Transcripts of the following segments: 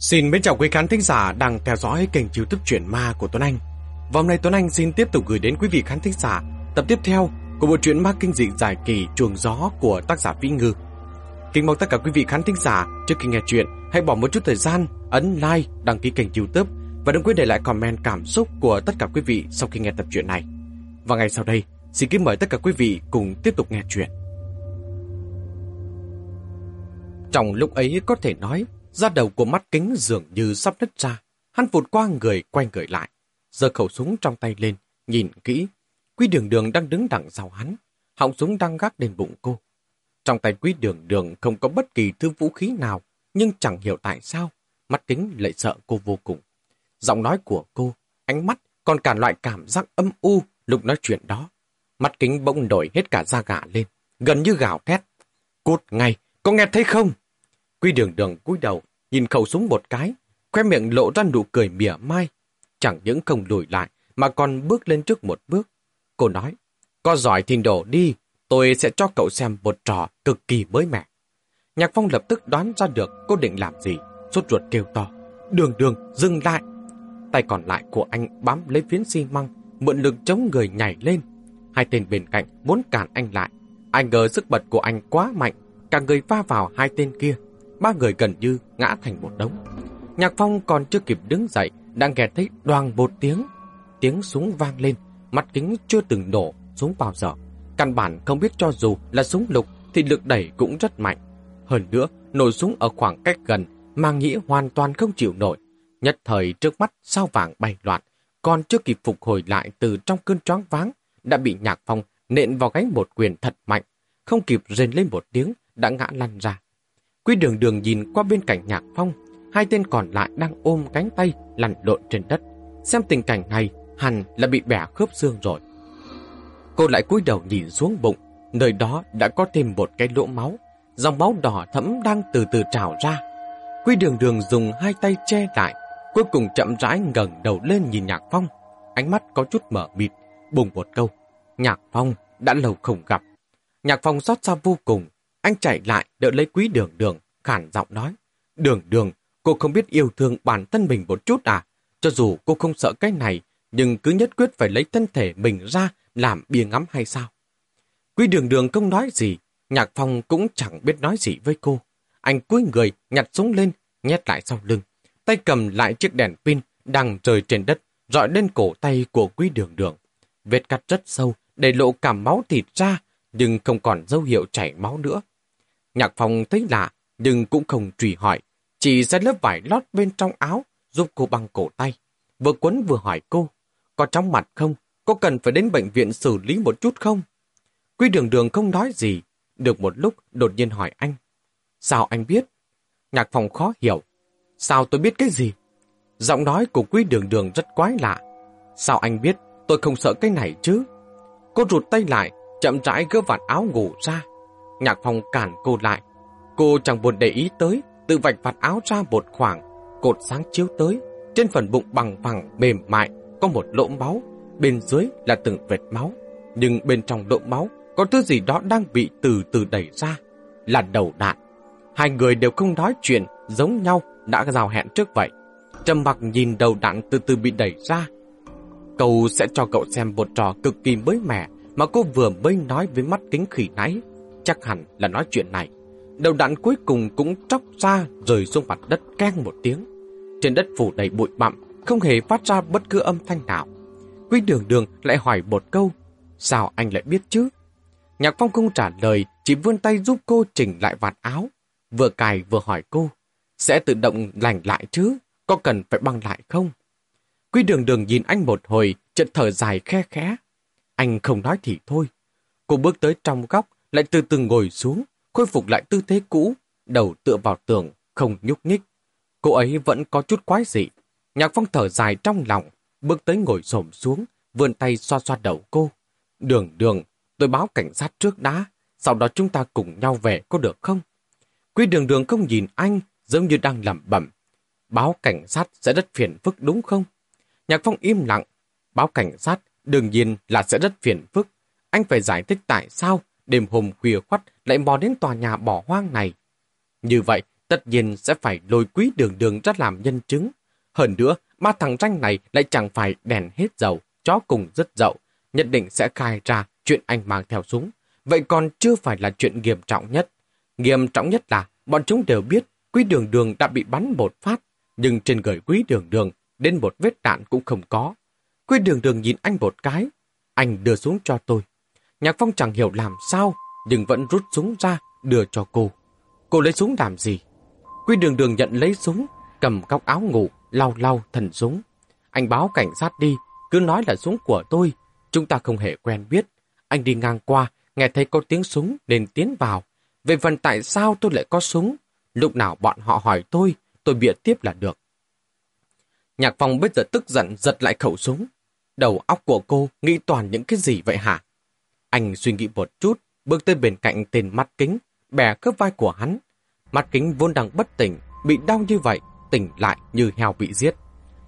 Xin mến chào quý khán thính giả đang theo dõi kênh youtube truyện ma của Tuấn Anh. Vòng này Tuấn Anh xin tiếp tục gửi đến quý vị khán thính giả tập tiếp theo của bộ truyện ma kinh dị dài kỳ Chuồng Gió của tác giả Vĩ Ngư. Kính mong tất cả quý vị khán thính giả trước khi nghe chuyện hãy bỏ một chút thời gian ấn like, đăng ký kênh youtube và đừng quên để lại comment cảm xúc của tất cả quý vị sau khi nghe tập truyện này. Và ngay sau đây, xin kính mời tất cả quý vị cùng tiếp tục nghe chuyện. Trong lúc ấy có thể nói da đầu của mắt kính dường như sắp nứt ra. Hắn vụt qua người quay người lại, giơ khẩu súng trong tay lên, nhìn kỹ. Quý đường đường đang đứng đằng sau hắn, họng súng đang gác lên bụng cô. Trong tay quý đường đường không có bất kỳ thứ vũ khí nào, nhưng chẳng hiểu tại sao, mắt kính lại sợ cô vô cùng. Giọng nói của cô, ánh mắt, còn cả loại cảm giác âm u lúc nói chuyện đó. Mắt kính bỗng nổi hết cả da gà lên, gần như gào thét. Cút ngay, có nghe thấy không? Quy đường đường cúi đầu, nhìn khẩu súng một cái, khoe miệng lộ ra nụ cười mỉa mai. Chẳng những không lùi lại, mà còn bước lên trước một bước. Cô nói, có giỏi thì đổ đi, tôi sẽ cho cậu xem một trò cực kỳ mới mẻ. Nhạc Phong lập tức đoán ra được cô định làm gì, sốt ruột kêu to. Đường đường, dừng lại. Tay còn lại của anh bám lấy phiến xi măng, mượn lực chống người nhảy lên. Hai tên bên cạnh muốn cản anh lại. Anh ngờ sức bật của anh quá mạnh, cả người va vào hai tên kia ba người gần như ngã thành một đống. Nhạc Phong còn chưa kịp đứng dậy, đang nghe thấy đoàn một tiếng. Tiếng súng vang lên, mắt kính chưa từng nổ súng bao giờ. Căn bản không biết cho dù là súng lục thì lực đẩy cũng rất mạnh. Hơn nữa, nổ súng ở khoảng cách gần, mang nghĩa hoàn toàn không chịu nổi. Nhất thời trước mắt sao vàng bay loạn, còn chưa kịp phục hồi lại từ trong cơn choáng váng, đã bị Nhạc Phong nện vào gáy một quyền thật mạnh, không kịp rên lên một tiếng, đã ngã lăn ra. Quý đường đường nhìn qua bên cạnh nhạc phong, hai tên còn lại đang ôm cánh tay lăn lộn trên đất. Xem tình cảnh này, hẳn là bị bẻ khớp xương rồi. Cô lại cúi đầu nhìn xuống bụng, nơi đó đã có thêm một cái lỗ máu. Dòng máu đỏ thẫm đang từ từ trào ra. Quy đường đường dùng hai tay che lại, cuối cùng chậm rãi ngẩng đầu lên nhìn Nhạc Phong. Ánh mắt có chút mở mịt, bùng một câu. Nhạc Phong đã lâu không gặp. Nhạc Phong xót xa vô cùng, anh chạy lại đỡ lấy quý đường đường, khản giọng nói. Đường đường, cô không biết yêu thương bản thân mình một chút à? Cho dù cô không sợ cái này, nhưng cứ nhất quyết phải lấy thân thể mình ra làm bia ngắm hay sao? Quý đường đường không nói gì, Nhạc Phong cũng chẳng biết nói gì với cô. Anh cúi người, nhặt súng lên, nhét lại sau lưng. Tay cầm lại chiếc đèn pin đang rơi trên đất, dọi lên cổ tay của quý đường đường. Vết cắt rất sâu, để lộ cả máu thịt ra, nhưng không còn dấu hiệu chảy máu nữa. Nhạc Phong thấy lạ, nhưng cũng không truy hỏi. Chỉ ra lớp vải lót bên trong áo, giúp cô băng cổ tay. Vừa quấn vừa hỏi cô, có trong mặt không? Có cần phải đến bệnh viện xử lý một chút không? Quy đường đường không nói gì. Được một lúc, đột nhiên hỏi anh. Sao anh biết? Nhạc Phong khó hiểu. Sao tôi biết cái gì? Giọng nói của quý đường đường rất quái lạ. Sao anh biết tôi không sợ cái này chứ? Cô rụt tay lại, chậm rãi gỡ vạt áo ngủ ra. Nhạc Phong cản cô lại. Cô chẳng buồn để ý tới, tự vạch vạt áo ra một khoảng, cột sáng chiếu tới. Trên phần bụng bằng phẳng mềm mại có một lỗ máu, bên dưới là từng vệt máu. Nhưng bên trong lỗ máu có thứ gì đó đang bị từ từ đẩy ra, là đầu đạn. Hai người đều không nói chuyện, giống nhau đã giao hẹn trước vậy. Trầm mặc nhìn đầu đạn từ từ bị đẩy ra. Cậu sẽ cho cậu xem một trò cực kỳ mới mẻ mà cô vừa mới nói với mắt kính khỉ nãy chắc hẳn là nói chuyện này. Đầu đạn cuối cùng cũng tróc ra rời xuống mặt đất keng một tiếng. Trên đất phủ đầy bụi bặm, không hề phát ra bất cứ âm thanh nào. Quý đường đường lại hỏi một câu, sao anh lại biết chứ? Nhạc phong không trả lời, chỉ vươn tay giúp cô chỉnh lại vạt áo. Vừa cài vừa hỏi cô, sẽ tự động lành lại chứ, có cần phải băng lại không? Quý đường đường nhìn anh một hồi, chợt thở dài khe khẽ. Anh không nói thì thôi. Cô bước tới trong góc, lại từ từ ngồi xuống, khôi phục lại tư thế cũ, đầu tựa vào tường, không nhúc nhích. Cô ấy vẫn có chút quái dị. Nhạc phong thở dài trong lòng, bước tới ngồi xổm xuống, vươn tay xoa xoa đầu cô. Đường đường, tôi báo cảnh sát trước đã, sau đó chúng ta cùng nhau về có được không? Quý đường đường không nhìn anh, giống như đang lẩm bẩm. Báo cảnh sát sẽ rất phiền phức đúng không? Nhạc phong im lặng. Báo cảnh sát đương nhiên là sẽ rất phiền phức. Anh phải giải thích tại sao đêm hôm khuya khoắt lại mò đến tòa nhà bỏ hoang này. Như vậy tất nhiên sẽ phải lôi quý đường đường ra làm nhân chứng. Hơn nữa, ba thằng ranh này lại chẳng phải đèn hết dầu, chó cùng rất dậu, nhất định sẽ khai ra chuyện anh mang theo súng. Vậy còn chưa phải là chuyện nghiêm trọng nhất. Nghiêm trọng nhất là bọn chúng đều biết quý đường đường đã bị bắn một phát, nhưng trên người quý đường đường đến một vết đạn cũng không có. Quý đường đường nhìn anh một cái, anh đưa xuống cho tôi. Nhạc Phong chẳng hiểu làm sao, nhưng vẫn rút súng ra, đưa cho cô. Cô lấy súng làm gì? Quy đường đường nhận lấy súng, cầm góc áo ngủ, lau lau thần súng. Anh báo cảnh sát đi, cứ nói là súng của tôi. Chúng ta không hề quen biết. Anh đi ngang qua, nghe thấy có tiếng súng nên tiến vào. Về phần tại sao tôi lại có súng, lúc nào bọn họ hỏi tôi, tôi bịa tiếp là được. Nhạc Phong bây giờ tức giận giật lại khẩu súng. Đầu óc của cô nghĩ toàn những cái gì vậy hả? Anh suy nghĩ một chút, bước tới bên cạnh tên mắt kính, bẻ cướp vai của hắn. Mắt kính vốn đang bất tỉnh, bị đau như vậy, tỉnh lại như heo bị giết.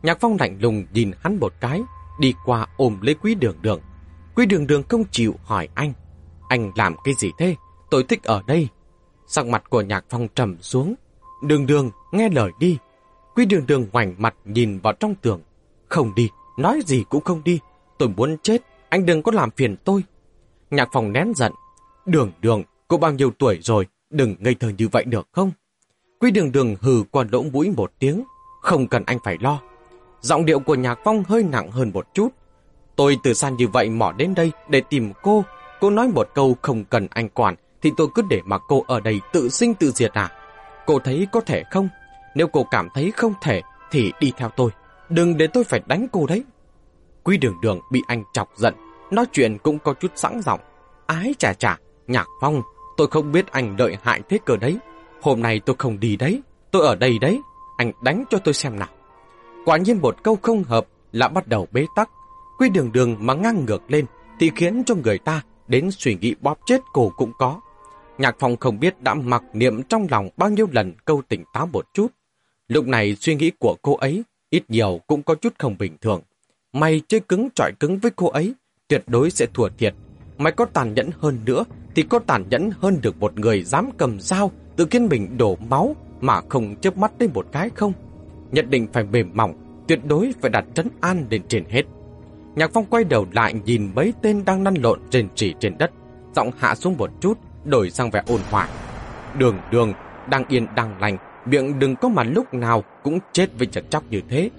Nhạc Phong lạnh lùng nhìn hắn một cái, đi qua ôm lấy quý đường đường. Quý đường đường không chịu hỏi anh. Anh làm cái gì thế? Tôi thích ở đây. Sắc mặt của Nhạc Phong trầm xuống. Đường đường, nghe lời đi. Quý đường đường ngoảnh mặt nhìn vào trong tường. Không đi, nói gì cũng không đi. Tôi muốn chết, anh đừng có làm phiền tôi. Nhạc phòng nén giận. Đường đường, cô bao nhiêu tuổi rồi, đừng ngây thơ như vậy được không? Quý đường đường hừ qua lỗ mũi một tiếng, không cần anh phải lo. Giọng điệu của Nhạc Phong hơi nặng hơn một chút. Tôi từ xa như vậy mỏ đến đây để tìm cô. Cô nói một câu không cần anh quản, thì tôi cứ để mà cô ở đây tự sinh tự diệt à? Cô thấy có thể không? Nếu cô cảm thấy không thể, thì đi theo tôi. Đừng để tôi phải đánh cô đấy. Quý đường đường bị anh chọc giận, nói chuyện cũng có chút sẵn giọng. Ái chà chà, Nhạc Phong, tôi không biết anh đợi hại thế cờ đấy. Hôm nay tôi không đi đấy, tôi ở đây đấy, anh đánh cho tôi xem nào. Quả nhiên một câu không hợp là bắt đầu bế tắc. Quy đường đường mà ngang ngược lên thì khiến cho người ta đến suy nghĩ bóp chết cổ cũng có. Nhạc Phong không biết đã mặc niệm trong lòng bao nhiêu lần câu tỉnh táo một chút. Lúc này suy nghĩ của cô ấy ít nhiều cũng có chút không bình thường. Mày chơi cứng trọi cứng với cô ấy, tuyệt đối sẽ thua thiệt. Mày có tàn nhẫn hơn nữa thì có tàn nhẫn hơn được một người dám cầm dao tự khiến mình đổ máu mà không chớp mắt đến một cái không? Nhất định phải mềm mỏng, tuyệt đối phải đặt trấn an lên trên hết. Nhạc Phong quay đầu lại nhìn mấy tên đang lăn lộn trên trì trên đất, giọng hạ xuống một chút, đổi sang vẻ ôn hòa. Đường đường, đang yên đang lành, miệng đừng có mà lúc nào cũng chết với chật chóc như thế.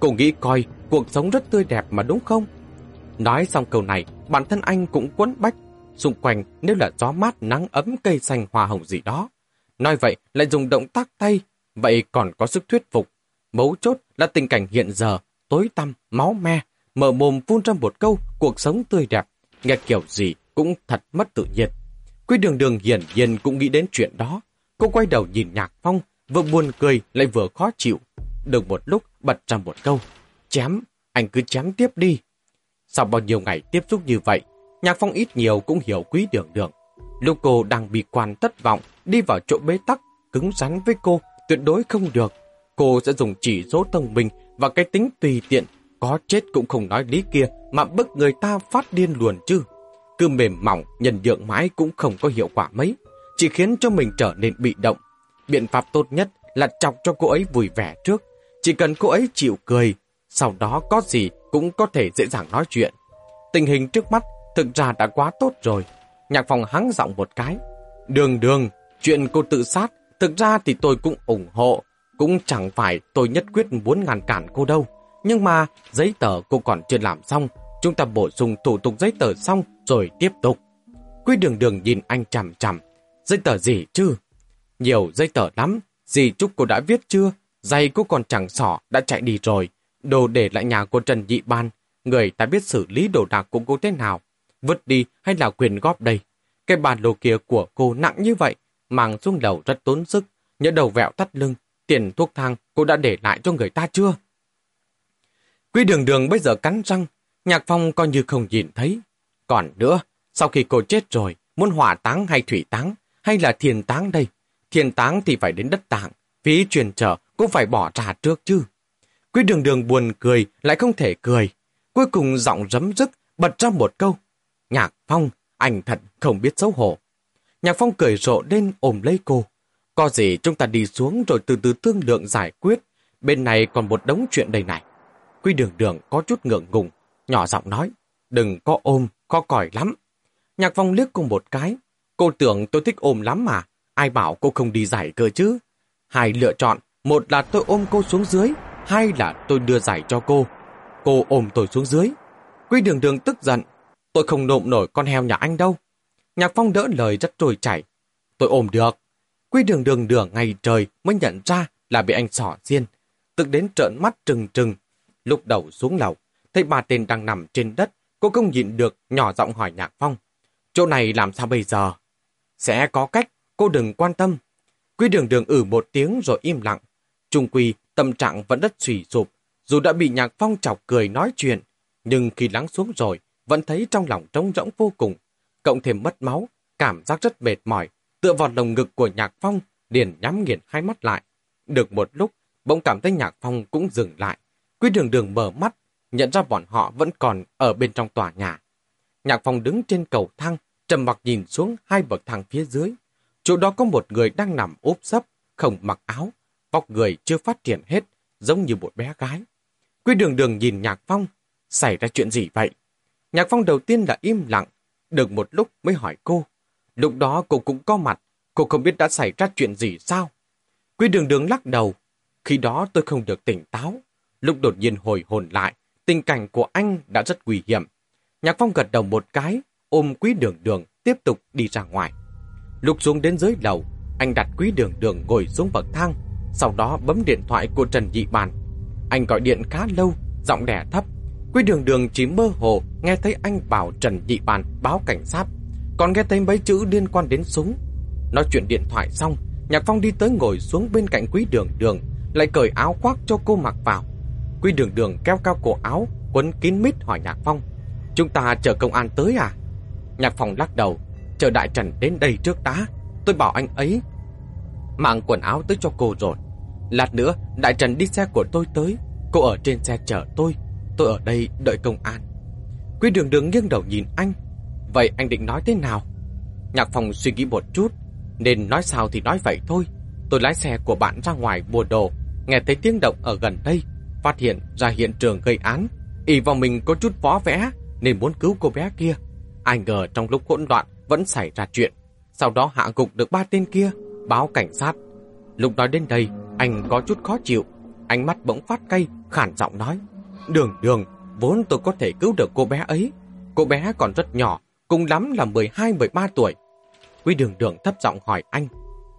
Cô nghĩ coi, cuộc sống rất tươi đẹp mà đúng không? Nói xong câu này, bản thân anh cũng quấn bách. Xung quanh nếu là gió mát nắng ấm cây xanh hoa hồng gì đó. Nói vậy lại dùng động tác tay, vậy còn có sức thuyết phục. Mấu chốt là tình cảnh hiện giờ, tối tăm, máu me, mở mồm phun ra một câu cuộc sống tươi đẹp. Nghe kiểu gì cũng thật mất tự nhiên. Quy đường đường hiển nhiên cũng nghĩ đến chuyện đó. Cô quay đầu nhìn Nhạc Phong, vừa buồn cười lại vừa khó chịu. Được một lúc bật ra một câu. Chém, anh cứ chém tiếp đi. Sau bao nhiêu ngày tiếp xúc như vậy, Nhạc Phong ít nhiều cũng hiểu quý đường đường. Lúc cô đang bị quan thất vọng, đi vào chỗ bế tắc, cứng rắn với cô, tuyệt đối không được. Cô sẽ dùng chỉ số thông minh và cái tính tùy tiện, có chết cũng không nói lý kia mà bức người ta phát điên luồn chứ. Cứ mềm mỏng, nhân nhượng mãi cũng không có hiệu quả mấy, chỉ khiến cho mình trở nên bị động. Biện pháp tốt nhất là chọc cho cô ấy vui vẻ trước. Chỉ cần cô ấy chịu cười, sau đó có gì cũng có thể dễ dàng nói chuyện. Tình hình trước mắt thực ra đã quá tốt rồi. Nhạc phòng hắng giọng một cái. Đường đường, chuyện cô tự sát, thực ra thì tôi cũng ủng hộ. Cũng chẳng phải tôi nhất quyết muốn ngăn cản cô đâu. Nhưng mà giấy tờ cô còn chưa làm xong. Chúng ta bổ sung thủ tục giấy tờ xong rồi tiếp tục. Quy đường đường nhìn anh chằm chằm. Giấy tờ gì chứ? Nhiều giấy tờ lắm. Gì chúc cô đã viết chưa? Giày cô còn chẳng sỏ đã chạy đi rồi. Đồ để lại nhà của Trần Nhị Ban. Người ta biết xử lý đồ đạc của cô thế nào. Vứt đi hay là quyền góp đây? Cái bàn đồ kia của cô nặng như vậy, mang xuống đầu rất tốn sức, nhớ đầu vẹo thắt lưng, tiền thuốc thang cô đã để lại cho người ta chưa? Quy đường đường bây giờ cắn răng, nhạc phong coi như không nhìn thấy. Còn nữa, sau khi cô chết rồi, muốn hỏa táng hay thủy táng, hay là thiền táng đây? Thiền táng thì phải đến đất tạng, phí truyền trở cũng phải bỏ ra trước chứ. Quy đường đường buồn cười, lại không thể cười. Cuối cùng giọng rấm rức, bật ra một câu. Nhạc Phong, anh thật không biết xấu hổ. Nhạc Phong cười rộ lên ôm lấy cô. Có gì chúng ta đi xuống rồi từ từ thương lượng giải quyết. Bên này còn một đống chuyện đây này. Quy đường đường có chút ngượng ngùng, nhỏ giọng nói. Đừng có ôm, có còi lắm. Nhạc phong liếc cô một cái. Cô tưởng tôi thích ôm lắm mà. Ai bảo cô không đi giải cơ chứ? Hai lựa chọn, một là tôi ôm cô xuống dưới, hay là tôi đưa giải cho cô. Cô ôm tôi xuống dưới. Quy đường đường tức giận. Tôi không nộm nổi con heo nhà anh đâu. Nhạc phong đỡ lời rất trôi chảy. Tôi ôm được. Quy đường đường đường ngày trời mới nhận ra là bị anh sỏ riêng. Tự đến trợn mắt trừng trừng. Lúc đầu xuống lầu, thấy ba tên đang nằm trên đất. Cô không nhịn được, nhỏ giọng hỏi Nhạc Phong. Chỗ này làm sao bây giờ? Sẽ có cách, cô đừng quan tâm. Quy đường đường ử một tiếng rồi im lặng. Trung quy, tâm trạng vẫn rất suy sụp. Dù đã bị Nhạc Phong chọc cười nói chuyện, nhưng khi lắng xuống rồi, vẫn thấy trong lòng trống rỗng vô cùng. Cộng thêm mất máu, cảm giác rất mệt mỏi, tựa vào lồng ngực của Nhạc Phong, liền nhắm nghiền hai mắt lại. Được một lúc, bỗng cảm thấy Nhạc Phong cũng dừng lại. Quý đường đường mở mắt, nhận ra bọn họ vẫn còn ở bên trong tòa nhà. Nhạc Phong đứng trên cầu thang, trầm mặc nhìn xuống hai bậc thang phía dưới. Chỗ đó có một người đang nằm úp sấp, không mặc áo, vóc người chưa phát triển hết, giống như một bé gái. Quy đường đường nhìn Nhạc Phong, xảy ra chuyện gì vậy? Nhạc Phong đầu tiên là im lặng, được một lúc mới hỏi cô. Lúc đó cô cũng có mặt, cô không biết đã xảy ra chuyện gì sao? Quy đường đường lắc đầu. Khi đó tôi không được tỉnh táo. Lúc đột nhiên hồi hồn lại, tình cảnh của anh đã rất nguy hiểm. Nhạc Phong gật đầu một cái, ôm quý đường đường, tiếp tục đi ra ngoài. Lúc xuống đến dưới lầu, anh đặt quý đường đường ngồi xuống bậc thang, sau đó bấm điện thoại của Trần Dị Bàn. Anh gọi điện khá lâu, giọng đẻ thấp. Quý đường đường chỉ mơ hồ nghe thấy anh bảo Trần Dị Bàn báo cảnh sát còn nghe thấy mấy chữ liên quan đến súng. Nói chuyện điện thoại xong, Nhạc Phong đi tới ngồi xuống bên cạnh quý đường đường, lại cởi áo khoác cho cô mặc vào. Quý đường đường kéo cao cổ áo, quấn kín mít hỏi Nhạc Phong. Chúng ta chờ công an tới à? Nhạc Phong lắc đầu, chờ Đại Trần đến đây trước đã. Tôi bảo anh ấy mang quần áo tới cho cô rồi. Lát nữa, Đại Trần đi xe của tôi tới. Cô ở trên xe chở tôi. Tôi ở đây đợi công an. Quý đường đường nghiêng đầu nhìn anh, Vậy anh định nói thế nào? Nhạc phòng suy nghĩ một chút, nên nói sao thì nói vậy thôi. Tôi lái xe của bạn ra ngoài mua đồ, nghe thấy tiếng động ở gần đây, phát hiện ra hiện trường gây án. ỉ vào mình có chút vó vẽ, nên muốn cứu cô bé kia. Ai ngờ trong lúc hỗn loạn vẫn xảy ra chuyện. Sau đó hạ gục được ba tên kia, báo cảnh sát. Lúc nói đến đây, anh có chút khó chịu. Ánh mắt bỗng phát cay, khản giọng nói. Đường đường, vốn tôi có thể cứu được cô bé ấy. Cô bé còn rất nhỏ, cùng lắm là 12-13 tuổi. Quý đường đường thấp giọng hỏi anh,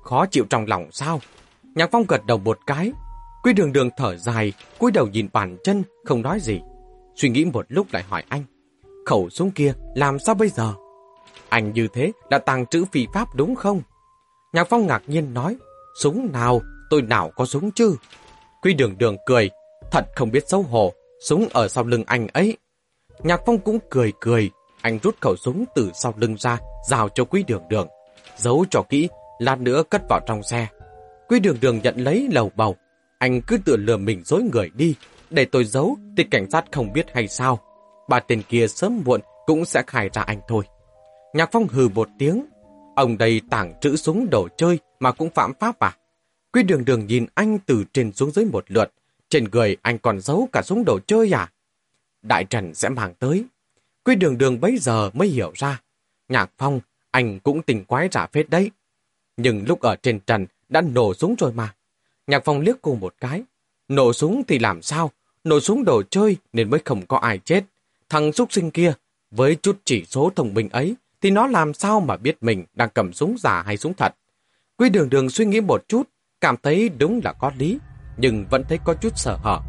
khó chịu trong lòng sao? Nhạc Phong gật đầu một cái. Quý đường đường thở dài, cúi đầu nhìn bàn chân, không nói gì. Suy nghĩ một lúc lại hỏi anh, khẩu súng kia làm sao bây giờ? Anh như thế đã tàng trữ phi pháp đúng không? Nhạc Phong ngạc nhiên nói, súng nào, tôi nào có súng chứ? Quy đường đường cười, thật không biết xấu hổ, súng ở sau lưng anh ấy. Nhạc Phong cũng cười cười, anh rút khẩu súng từ sau lưng ra, giao cho quý đường đường. Giấu cho kỹ, lát nữa cất vào trong xe. Quý đường đường nhận lấy lầu bầu. Anh cứ tự lừa mình dối người đi. Để tôi giấu thì cảnh sát không biết hay sao. Bà tên kia sớm muộn cũng sẽ khai ra anh thôi. Nhạc phong hừ một tiếng. Ông đây tảng trữ súng đồ chơi mà cũng phạm pháp à? Quý đường đường nhìn anh từ trên xuống dưới một lượt. Trên người anh còn giấu cả súng đồ chơi à? Đại Trần sẽ mang tới. Quy đường đường bấy giờ mới hiểu ra. Nhạc Phong, anh cũng tình quái giả phết đấy. Nhưng lúc ở trên trần đã nổ súng rồi mà. Nhạc Phong liếc cô một cái. Nổ súng thì làm sao? Nổ súng đồ chơi nên mới không có ai chết. Thằng súc sinh kia, với chút chỉ số thông minh ấy, thì nó làm sao mà biết mình đang cầm súng giả hay súng thật. Quy đường đường suy nghĩ một chút, cảm thấy đúng là có lý, nhưng vẫn thấy có chút sợ hở.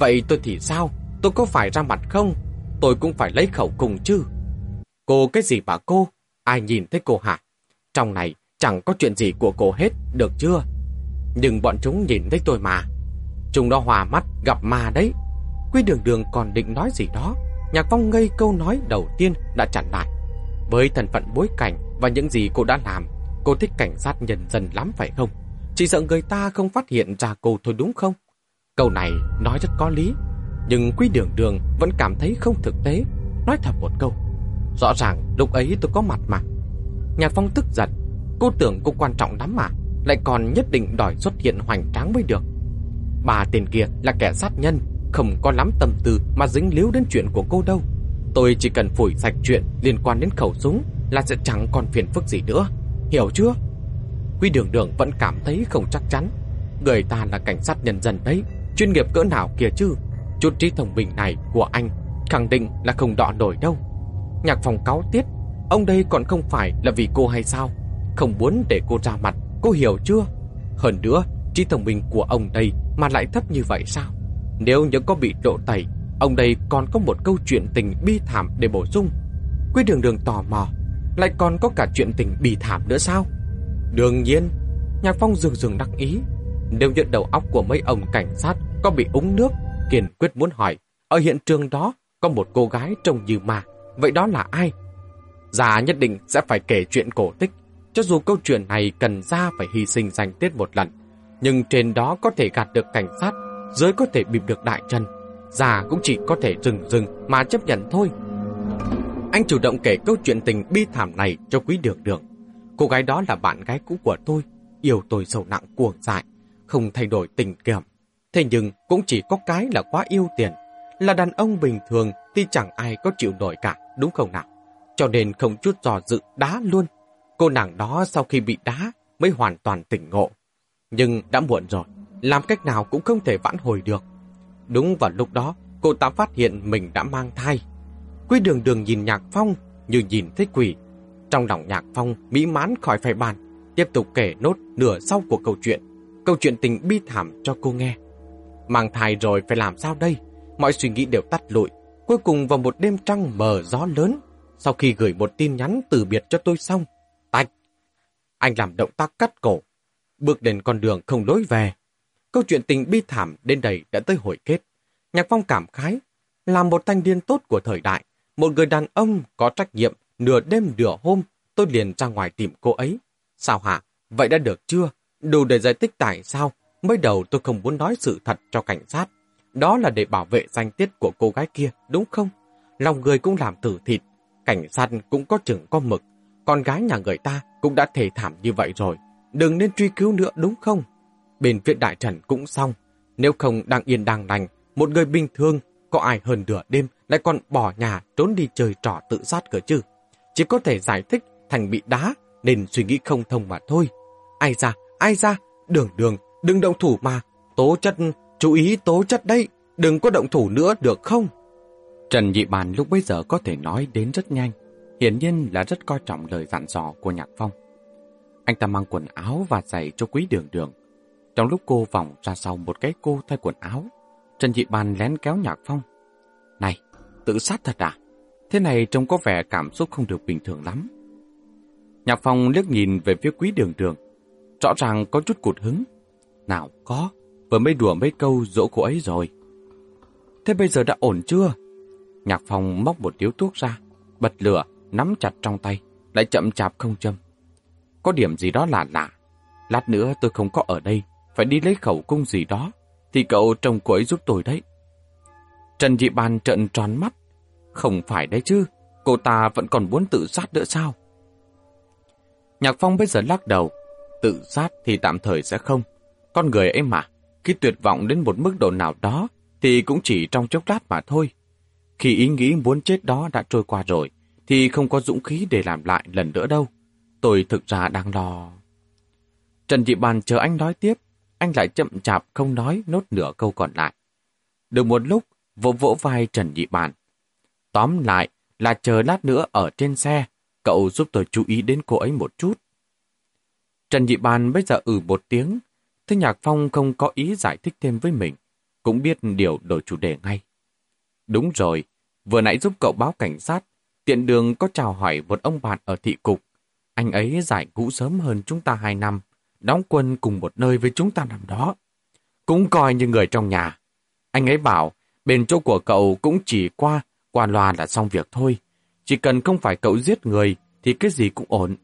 Vậy tôi thì sao? Tôi có phải ra mặt không? tôi cũng phải lấy khẩu cùng chứ. Cô cái gì bà cô? Ai nhìn thấy cô hả? Trong này chẳng có chuyện gì của cô hết, được chưa? Nhưng bọn chúng nhìn thấy tôi mà. Chúng nó hòa mắt gặp ma đấy. Quy đường đường còn định nói gì đó. Nhạc phong ngây câu nói đầu tiên đã chặn lại. Với thân phận bối cảnh và những gì cô đã làm, cô thích cảnh sát nhân dân lắm phải không? Chỉ sợ người ta không phát hiện ra cô thôi đúng không? Câu này nói rất có lý, nhưng Quý Đường Đường vẫn cảm thấy không thực tế, nói thật một câu. Rõ ràng lúc ấy tôi có mặt mà. Nhạc Phong tức giận, cô tưởng cô quan trọng lắm mà. lại còn nhất định đòi xuất hiện hoành tráng mới được. Bà tên kia là kẻ sát nhân, không có lắm tâm tư mà dính líu đến chuyện của cô đâu. Tôi chỉ cần phủi sạch chuyện liên quan đến khẩu súng là sẽ chẳng còn phiền phức gì nữa. Hiểu chưa? Quy đường đường vẫn cảm thấy không chắc chắn. Người ta là cảnh sát nhân dân đấy, chuyên nghiệp cỡ nào kia chứ. Chút trí thông minh này của anh khẳng định là không đọ nổi đâu. Nhạc phòng cáo tiết, ông đây còn không phải là vì cô hay sao? Không muốn để cô ra mặt, cô hiểu chưa? Hơn nữa, trí thông minh của ông đây mà lại thấp như vậy sao? Nếu những có bị lộ tẩy, ông đây còn có một câu chuyện tình bi thảm để bổ sung. Quy đường đường tò mò, lại còn có cả chuyện tình bi thảm nữa sao? Đương nhiên, Nhạc Phong dường dường đắc ý. Nếu nhận đầu óc của mấy ông cảnh sát có bị úng nước, kiên quyết muốn hỏi, ở hiện trường đó có một cô gái trông như ma, vậy đó là ai? Già nhất định sẽ phải kể chuyện cổ tích, cho dù câu chuyện này cần ra phải hy sinh danh tiết một lần. Nhưng trên đó có thể gạt được cảnh sát, dưới có thể bịp được đại chân. Già cũng chỉ có thể dừng dừng mà chấp nhận thôi. Anh chủ động kể câu chuyện tình bi thảm này cho quý đường đường. Cô gái đó là bạn gái cũ của tôi, yêu tôi sâu nặng cuồng dại, không thay đổi tình cảm. Thế nhưng cũng chỉ có cái là quá yêu tiền. Là đàn ông bình thường thì chẳng ai có chịu nổi cả, đúng không nào? Cho nên không chút dò dự đá luôn. Cô nàng đó sau khi bị đá mới hoàn toàn tỉnh ngộ. Nhưng đã muộn rồi, làm cách nào cũng không thể vãn hồi được. Đúng vào lúc đó, cô ta phát hiện mình đã mang thai. Quý đường đường nhìn nhạc phong như nhìn thấy quỷ. Trong lòng nhạc phong mỹ mãn khỏi phải bàn, tiếp tục kể nốt nửa sau của câu chuyện. Câu chuyện tình bi thảm cho cô nghe. Mang thai rồi phải làm sao đây? Mọi suy nghĩ đều tắt lụi. Cuối cùng vào một đêm trăng mờ gió lớn, sau khi gửi một tin nhắn từ biệt cho tôi xong, tạch. Anh làm động tác cắt cổ, bước đến con đường không lối về. Câu chuyện tình bi thảm đến đây đã tới hồi kết. Nhạc Phong cảm khái, là một thanh niên tốt của thời đại, một người đàn ông có trách nhiệm, nửa đêm nửa hôm, tôi liền ra ngoài tìm cô ấy. Sao hả? Vậy đã được chưa? Đủ để giải thích tại sao mới đầu tôi không muốn nói sự thật cho cảnh sát. Đó là để bảo vệ danh tiết của cô gái kia, đúng không? Lòng người cũng làm tử thịt, cảnh sát cũng có chừng có mực. Con gái nhà người ta cũng đã thể thảm như vậy rồi. Đừng nên truy cứu nữa đúng không? Bên viện đại trần cũng xong. Nếu không đang yên đang lành, một người bình thường, có ai hơn nửa đêm lại còn bỏ nhà trốn đi chơi trò tự sát cơ chứ? Chỉ có thể giải thích thành bị đá nên suy nghĩ không thông mà thôi. Ai ra, ai ra, đường đường, đừng động thủ mà. Tố chất, chú ý tố chất đây, đừng có động thủ nữa được không? Trần Nhị Bàn lúc bấy giờ có thể nói đến rất nhanh, hiển nhiên là rất coi trọng lời dặn dò của Nhạc Phong. Anh ta mang quần áo và giày cho quý đường đường. Trong lúc cô vòng ra sau một cái cô thay quần áo, Trần Nhị Bàn lén kéo Nhạc Phong. Này, tự sát thật à? Thế này trông có vẻ cảm xúc không được bình thường lắm. Nhạc Phong liếc nhìn về phía quý đường đường. Rõ ràng có chút cụt hứng. Nào có, vừa mới đùa mấy câu dỗ cô ấy rồi. Thế bây giờ đã ổn chưa? Nhạc Phong móc một điếu thuốc ra, bật lửa, nắm chặt trong tay, lại chậm chạp không châm. Có điểm gì đó lạ lạ. Lát nữa tôi không có ở đây, phải đi lấy khẩu cung gì đó, thì cậu trông cô ấy giúp tôi đấy. Trần Dị Ban trợn tròn mắt. Không phải đấy chứ, cô ta vẫn còn muốn tự sát nữa sao? Nhạc Phong bây giờ lắc đầu. Tự sát thì tạm thời sẽ không. Con người ấy mà, khi tuyệt vọng đến một mức độ nào đó, thì cũng chỉ trong chốc lát mà thôi. Khi ý nghĩ muốn chết đó đã trôi qua rồi, thì không có dũng khí để làm lại lần nữa đâu. Tôi thực ra đang lo... Trần Dị Bàn chờ anh nói tiếp, anh lại chậm chạp không nói nốt nửa câu còn lại. Được một lúc, vỗ vỗ vai Trần Dị Bàn. Tóm lại là chờ lát nữa ở trên xe, cậu giúp tôi chú ý đến cô ấy một chút. Trần Dị Bàn bây giờ ừ một tiếng, thế Nhạc Phong không có ý giải thích thêm với mình, cũng biết điều đổi chủ đề ngay. Đúng rồi, vừa nãy giúp cậu báo cảnh sát, tiện đường có chào hỏi một ông bạn ở thị cục. Anh ấy giải ngũ sớm hơn chúng ta hai năm, đóng quân cùng một nơi với chúng ta năm đó. Cũng coi như người trong nhà. Anh ấy bảo, bên chỗ của cậu cũng chỉ qua, qua loa là xong việc thôi. Chỉ cần không phải cậu giết người, thì cái gì cũng ổn.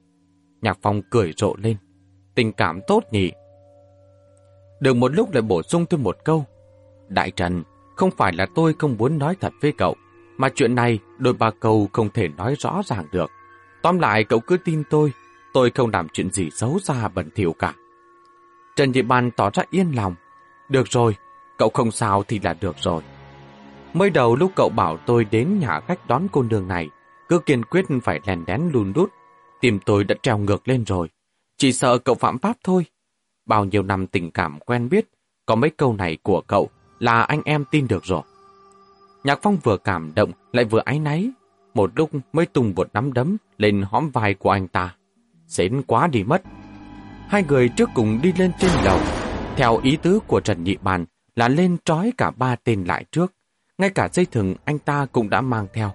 Nhạc Phong cười rộ lên. Tình cảm tốt nhỉ. Được một lúc lại bổ sung thêm một câu. Đại Trần, không phải là tôi không muốn nói thật với cậu, mà chuyện này đôi ba câu không thể nói rõ ràng được. Tóm lại cậu cứ tin tôi, tôi không làm chuyện gì xấu xa bẩn thỉu cả. Trần Nhị Ban tỏ ra yên lòng. Được rồi, cậu không sao thì là được rồi. Mới đầu lúc cậu bảo tôi đến nhà khách đón cô nương này, cứ kiên quyết phải lèn đén lùn đút. Tìm tôi đã treo ngược lên rồi. Chỉ sợ cậu phạm pháp thôi. Bao nhiêu năm tình cảm quen biết, có mấy câu này của cậu là anh em tin được rồi. Nhạc Phong vừa cảm động lại vừa áy náy. Một lúc mới tung một nắm đấm lên hõm vai của anh ta. Xến quá đi mất. Hai người trước cùng đi lên trên lầu. Theo ý tứ của Trần Nhị Bàn là lên trói cả ba tên lại trước. Ngay cả dây thừng anh ta cũng đã mang theo.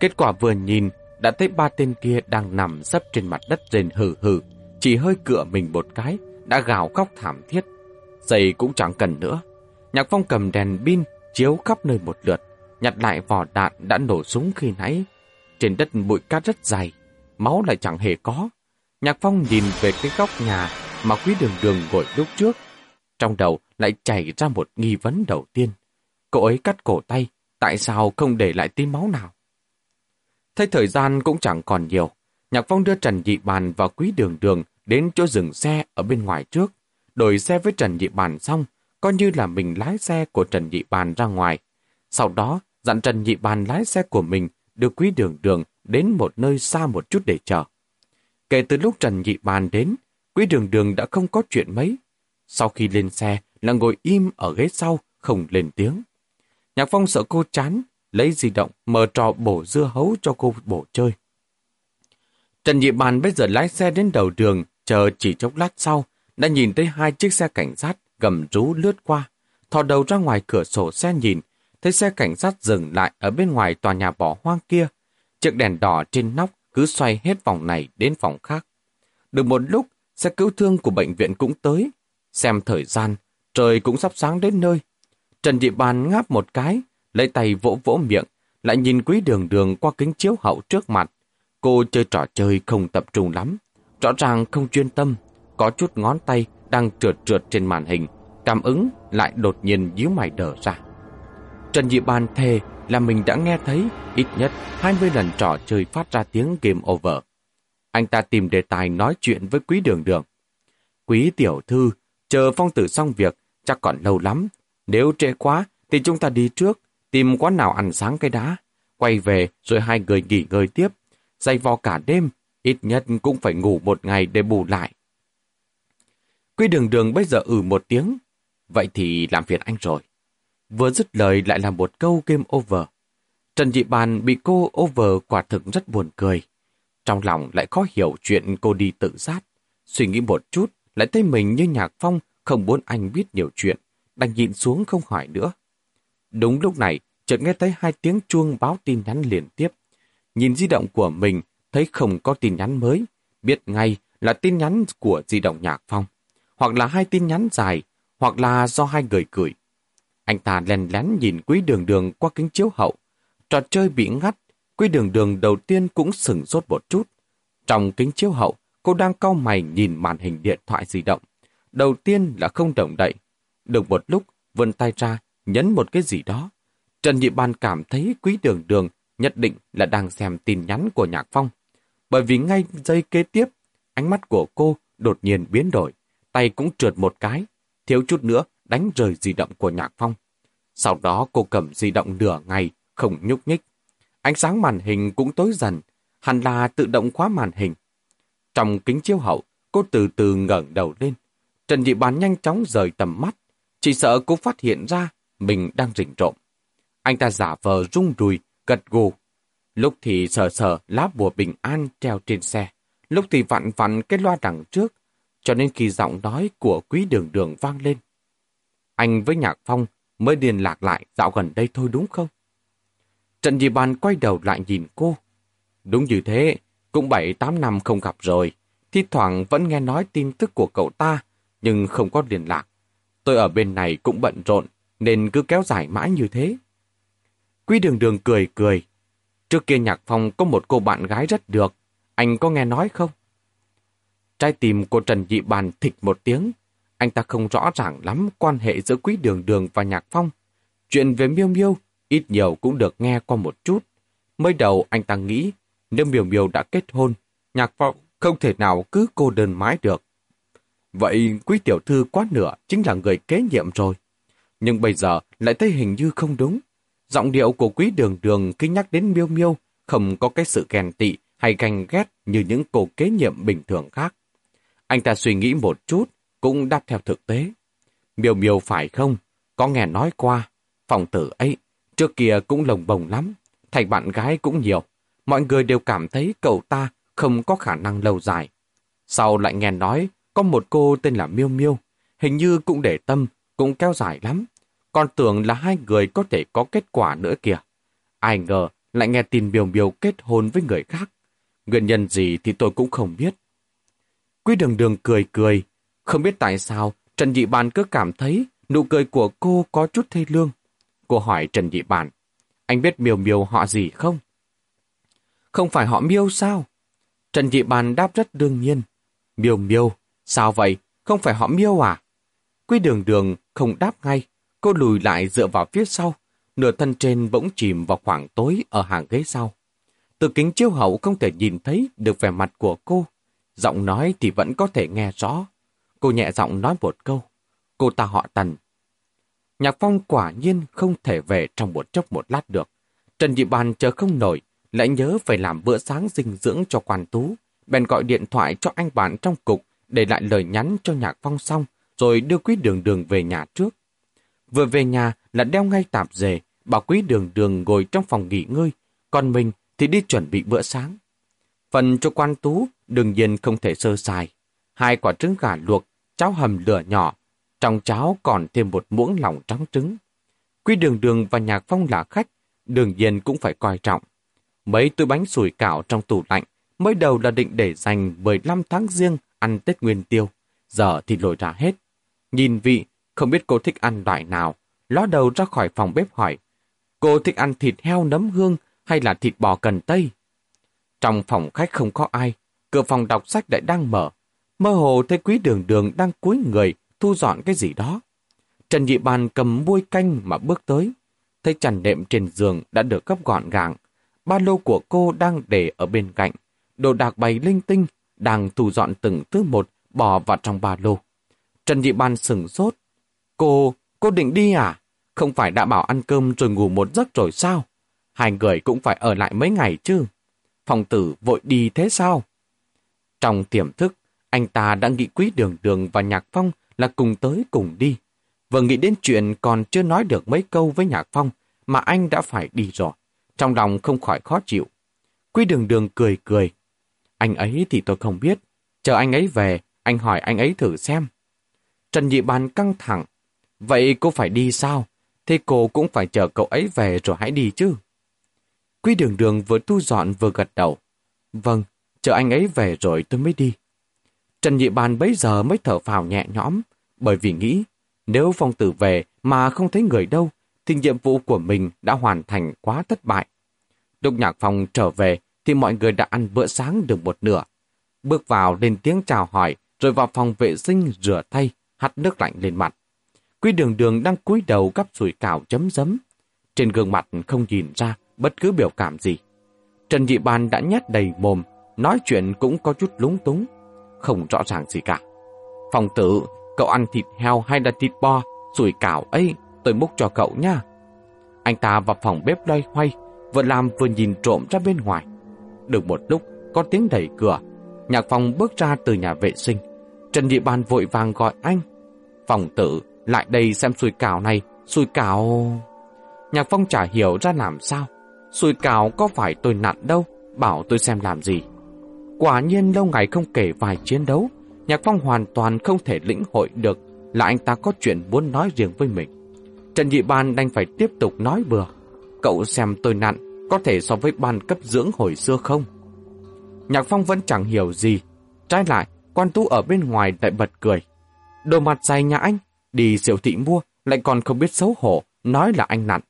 Kết quả vừa nhìn đã thấy ba tên kia đang nằm sấp trên mặt đất rền hừ hừ. Chỉ hơi cựa mình một cái đã gào khóc thảm thiết. Giày cũng chẳng cần nữa. Nhạc Phong cầm đèn pin chiếu khắp nơi một lượt, nhặt lại vỏ đạn đã nổ súng khi nãy. Trên đất bụi cát rất dày, máu lại chẳng hề có. Nhạc Phong nhìn về cái góc nhà mà quý đường đường ngồi lúc trước. Trong đầu lại chảy ra một nghi vấn đầu tiên. Cậu ấy cắt cổ tay, tại sao không để lại tí máu nào? Thấy thời gian cũng chẳng còn nhiều, Nhạc Phong đưa Trần Dị Bàn và Quý Đường Đường đến chỗ dừng xe ở bên ngoài trước, đổi xe với Trần Dị Bàn xong, coi như là mình lái xe của Trần dị Bàn ra ngoài. Sau đó, dặn Trần dị Bàn lái xe của mình đưa quý đường đường đến một nơi xa một chút để chờ. Kể từ lúc Trần dị Bàn đến, quý đường đường đã không có chuyện mấy. Sau khi lên xe là ngồi im ở ghế sau, không lên tiếng. Nhạc Phong sợ cô chán, lấy di động mở trò bổ dưa hấu cho cô bổ chơi. Trần Nhị Bàn bây giờ lái xe đến đầu đường, chờ chỉ chốc lát sau, đã nhìn thấy hai chiếc xe cảnh sát gầm rú lướt qua, thò đầu ra ngoài cửa sổ xe nhìn, thấy xe cảnh sát dừng lại ở bên ngoài tòa nhà bỏ hoang kia. Chiếc đèn đỏ trên nóc cứ xoay hết vòng này đến vòng khác. Được một lúc, xe cứu thương của bệnh viện cũng tới. Xem thời gian, trời cũng sắp sáng đến nơi. Trần Dị Bàn ngáp một cái, lấy tay vỗ vỗ miệng, lại nhìn quý đường đường qua kính chiếu hậu trước mặt. Cô chơi trò chơi không tập trung lắm, rõ ràng không chuyên tâm, có chút ngón tay đang trượt trượt trên màn hình, cảm ứng lại đột nhiên díu mày đờ ra. Trần Dị Ban thề là mình đã nghe thấy ít nhất 20 lần trò chơi phát ra tiếng game over. Anh ta tìm đề tài nói chuyện với quý đường đường. Quý tiểu thư, chờ phong tử xong việc, chắc còn lâu lắm. Nếu trễ quá, thì chúng ta đi trước, tìm quán nào ăn sáng cái đá. Quay về rồi hai người nghỉ ngơi tiếp. Dày vò cả đêm, ít nhất cũng phải ngủ một ngày để bù lại. Quy đường đường bây giờ ừ một tiếng. Vậy thì làm phiền anh rồi. Vừa dứt lời lại là một câu game over. Trần Dị Bàn bị cô over quả thực rất buồn cười. Trong lòng lại khó hiểu chuyện cô đi tự sát. Suy nghĩ một chút, lại thấy mình như nhạc phong, không muốn anh biết nhiều chuyện, đành nhịn xuống không hỏi nữa. Đúng lúc này, chợt nghe thấy hai tiếng chuông báo tin nhắn liên tiếp. Nhìn di động của mình, thấy không có tin nhắn mới, biết ngay là tin nhắn của di động nhạc phong hoặc là hai tin nhắn dài, hoặc là do hai người gửi. Anh ta lén lén nhìn quý đường đường qua kính chiếu hậu. Trò chơi bị ngắt, quý đường đường đầu tiên cũng sừng sốt một chút. Trong kính chiếu hậu, cô đang cau mày nhìn màn hình điện thoại di động. Đầu tiên là không động đậy. Được một lúc, vươn tay ra, nhấn một cái gì đó. Trần Nhị Ban cảm thấy quý đường đường nhất định là đang xem tin nhắn của Nhạc Phong. Bởi vì ngay giây kế tiếp, ánh mắt của cô đột nhiên biến đổi tay cũng trượt một cái, thiếu chút nữa đánh rời di động của Nhạc Phong. Sau đó cô cầm di động nửa ngày, không nhúc nhích. Ánh sáng màn hình cũng tối dần, hẳn là tự động khóa màn hình. Trong kính chiếu hậu, cô từ từ ngẩng đầu lên. Trần Dị Ban nhanh chóng rời tầm mắt, chỉ sợ cũng phát hiện ra mình đang rình trộm. Anh ta giả vờ rung rùi gật gù. Lúc thì sờ sờ lá bùa bình an treo trên xe, lúc thì vặn vặn cái loa đằng trước, cho nên khi giọng nói của quý đường đường vang lên. Anh với Nhạc Phong mới liên lạc lại dạo gần đây thôi đúng không? Trần di ban quay đầu lại nhìn cô. Đúng như thế, cũng 7-8 năm không gặp rồi. Thi thoảng vẫn nghe nói tin tức của cậu ta, nhưng không có liên lạc. Tôi ở bên này cũng bận rộn, nên cứ kéo dài mãi như thế. Quý đường đường cười cười. Trước kia Nhạc Phong có một cô bạn gái rất được, anh có nghe nói không? Trái tim của Trần Dị Bàn thịch một tiếng. Anh ta không rõ ràng lắm quan hệ giữa Quý Đường Đường và Nhạc Phong. Chuyện về Miêu Miêu ít nhiều cũng được nghe qua một chút. Mới đầu anh ta nghĩ nếu Miêu Miêu đã kết hôn, Nhạc Phong không thể nào cứ cô đơn mãi được. Vậy quý tiểu thư quá nửa chính là người kế nhiệm rồi. Nhưng bây giờ lại thấy hình như không đúng. Giọng điệu của quý đường đường khi nhắc đến miêu miêu không có cái sự ghen tị hay ganh ghét như những cô kế nhiệm bình thường khác. Anh ta suy nghĩ một chút, cũng đáp theo thực tế. Miêu miêu phải không? Có nghe nói qua. Phòng tử ấy, trước kia cũng lồng bồng lắm. Thành bạn gái cũng nhiều. Mọi người đều cảm thấy cậu ta không có khả năng lâu dài. Sau lại nghe nói có một cô tên là Miêu Miêu, hình như cũng để tâm, cũng kéo dài lắm. Còn tưởng là hai người có thể có kết quả nữa kìa. Ai ngờ lại nghe tin Miêu Miêu kết hôn với người khác. Nguyên nhân gì thì tôi cũng không biết. Quý đường đường cười cười, không biết tại sao Trần Dị Bàn cứ cảm thấy nụ cười của cô có chút thê lương. Cô hỏi Trần Dị Bàn, anh biết Miêu Miêu họ gì không? Không phải họ Miêu sao? Trần Dị Bàn đáp rất đương nhiên. Miêu Miêu, sao vậy? Không phải họ Miêu à? quy đường đường không đáp ngay. Cô lùi lại dựa vào phía sau. Nửa thân trên bỗng chìm vào khoảng tối ở hàng ghế sau. Từ kính chiếu hậu không thể nhìn thấy được vẻ mặt của cô. Giọng nói thì vẫn có thể nghe rõ. Cô nhẹ giọng nói một câu. Cô ta họ Tần. Nhạc Phong quả nhiên không thể về trong một chốc một lát được. Trần Dị Bàn chờ không nổi, lại nhớ phải làm bữa sáng dinh dưỡng cho quan tú. Bèn gọi điện thoại cho anh bạn trong cục để lại lời nhắn cho Nhạc Phong xong, rồi đưa quý đường đường về nhà trước. Vừa về nhà là đeo ngay tạp dề, bảo quý đường đường ngồi trong phòng nghỉ ngơi, còn mình thì đi chuẩn bị bữa sáng. Phần cho quan tú đương nhiên không thể sơ sài. Hai quả trứng gà luộc, cháo hầm lửa nhỏ, trong cháo còn thêm một muỗng lòng trắng trứng. Quý đường đường và nhạc phong là khách, đương nhiên cũng phải coi trọng. Mấy túi bánh sủi cảo trong tủ lạnh, mới đầu là định để dành 15 tháng riêng ăn Tết Nguyên Tiêu, giờ thì lội ra hết. Nhìn vị, không biết cô thích ăn loại nào, ló đầu ra khỏi phòng bếp hỏi, cô thích ăn thịt heo nấm hương hay là thịt bò cần tây? Trong phòng khách không có ai, cửa phòng đọc sách lại đang mở. Mơ hồ thấy quý đường đường đang cúi người, thu dọn cái gì đó. Trần Nhị Bàn cầm muôi canh mà bước tới. Thấy chăn đệm trên giường đã được gấp gọn gàng. Ba lô của cô đang để ở bên cạnh. Đồ đạc bày linh tinh, đang thu dọn từng thứ một, bỏ vào trong ba lô. Trần Nhị Ban sừng sốt. Cô, cô định đi à? Không phải đã bảo ăn cơm rồi ngủ một giấc rồi sao? Hai người cũng phải ở lại mấy ngày chứ. Phòng tử vội đi thế sao? Trong tiềm thức, anh ta đã nghĩ quý đường đường và Nhạc Phong là cùng tới cùng đi. Vừa nghĩ đến chuyện còn chưa nói được mấy câu với Nhạc Phong mà anh đã phải đi rồi. Trong lòng không khỏi khó chịu. Quý đường đường cười cười. Anh ấy thì tôi không biết. Chờ anh ấy về, anh hỏi anh ấy thử xem. Trần Nhị Bàn căng thẳng. Vậy cô phải đi sao? Thế cô cũng phải chờ cậu ấy về rồi hãy đi chứ. Quý đường đường vừa thu dọn vừa gật đầu. Vâng, chờ anh ấy về rồi tôi mới đi. Trần Nhị Bàn bấy giờ mới thở phào nhẹ nhõm, bởi vì nghĩ nếu phong tử về mà không thấy người đâu, thì nhiệm vụ của mình đã hoàn thành quá thất bại. Đục nhạc phòng trở về thì mọi người đã ăn bữa sáng được một nửa. Bước vào lên tiếng chào hỏi, rồi vào phòng vệ sinh rửa tay, hắt nước lạnh lên mặt. Quý đường đường đang cúi đầu gắp sủi cảo chấm dấm. Trên gương mặt không nhìn ra bất cứ biểu cảm gì. Trần Dị Ban đã nhét đầy mồm, nói chuyện cũng có chút lúng túng, không rõ ràng gì cả. Phòng tử, cậu ăn thịt heo hay là thịt bò, sủi cảo ấy, tôi múc cho cậu nha. Anh ta vào phòng bếp loay hoay, vừa làm vừa nhìn trộm ra bên ngoài. Được một lúc, có tiếng đẩy cửa. Nhạc phòng bước ra từ nhà vệ sinh. Trần Địa Bàn vội vàng gọi anh. Phòng tử, lại đây xem sùi cào này, sùi cào Nhạc Phong chả hiểu ra làm sao. Sùi cào có phải tôi nặn đâu, bảo tôi xem làm gì. Quả nhiên lâu ngày không kể vài chiến đấu, Nhạc Phong hoàn toàn không thể lĩnh hội được là anh ta có chuyện muốn nói riêng với mình. Trần Dị Ban đành phải tiếp tục nói bừa. Cậu xem tôi nặn có thể so với ban cấp dưỡng hồi xưa không? Nhạc Phong vẫn chẳng hiểu gì. Trái lại, quan tú ở bên ngoài lại bật cười. Đồ mặt dày nhà anh, đi siêu thị mua, lại còn không biết xấu hổ, nói là anh nặn.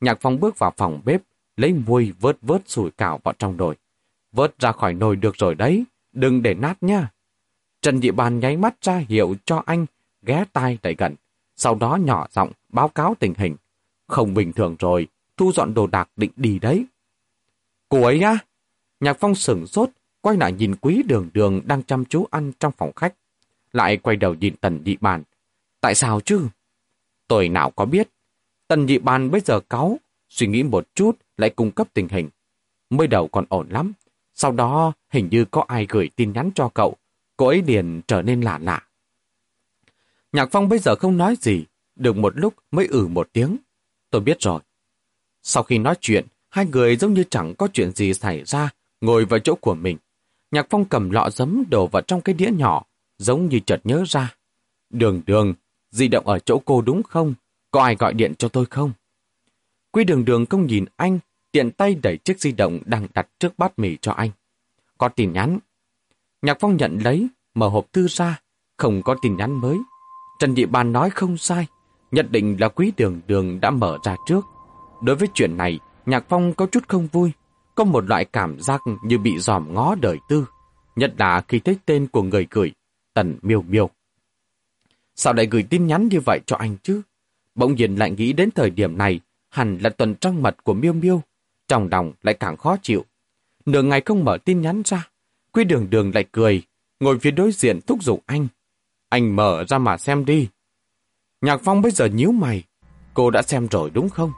Nhạc Phong bước vào phòng bếp, lấy muôi vớt vớt sủi cảo vào trong nồi. Vớt ra khỏi nồi được rồi đấy, đừng để nát nha. Trần Dị Bàn nháy mắt ra hiệu cho anh, ghé tai lại gần. Sau đó nhỏ giọng báo cáo tình hình. Không bình thường rồi, thu dọn đồ đạc định đi đấy. Cô ấy á? Nhạc Phong sửng sốt, quay lại nhìn quý đường đường đang chăm chú ăn trong phòng khách. lại quay đầu nhìn tần nhị bàn. Tại sao chứ? Tôi nào có biết. Tần nhị bàn bây giờ cáu, suy nghĩ một chút lại cung cấp tình hình. Mới đầu còn ổn lắm. Sau đó hình như có ai gửi tin nhắn cho cậu. Cô ấy liền trở nên lạ lạ. Nhạc Phong bây giờ không nói gì, được một lúc mới ử một tiếng. Tôi biết rồi. Sau khi nói chuyện, hai người giống như chẳng có chuyện gì xảy ra, ngồi vào chỗ của mình. Nhạc Phong cầm lọ giấm đổ vào trong cái đĩa nhỏ, giống như chợt nhớ ra. Đường đường, di động ở chỗ cô đúng không? Có ai gọi điện cho tôi không? Quy đường đường không nhìn anh, tiện tay đẩy chiếc di động đang đặt trước bát mì cho anh. Có tin nhắn. Nhạc Phong nhận lấy, mở hộp thư ra, không có tin nhắn mới. Trần Địa Bàn nói không sai, nhận định là quý đường đường đã mở ra trước. Đối với chuyện này, Nhạc Phong có chút không vui, có một loại cảm giác như bị dòm ngó đời tư, nhất là khi thấy tên của người gửi, Tần Miêu Miêu. Sao lại gửi tin nhắn như vậy cho anh chứ? Bỗng nhiên lại nghĩ đến thời điểm này, hẳn là tuần trăng mật của Miêu Miêu, trong lòng lại càng khó chịu. Nửa ngày không mở tin nhắn ra, Quy đường đường lại cười, ngồi phía đối diện thúc giục anh. Anh mở ra mà xem đi. Nhạc Phong bây giờ nhíu mày, cô đã xem rồi đúng không?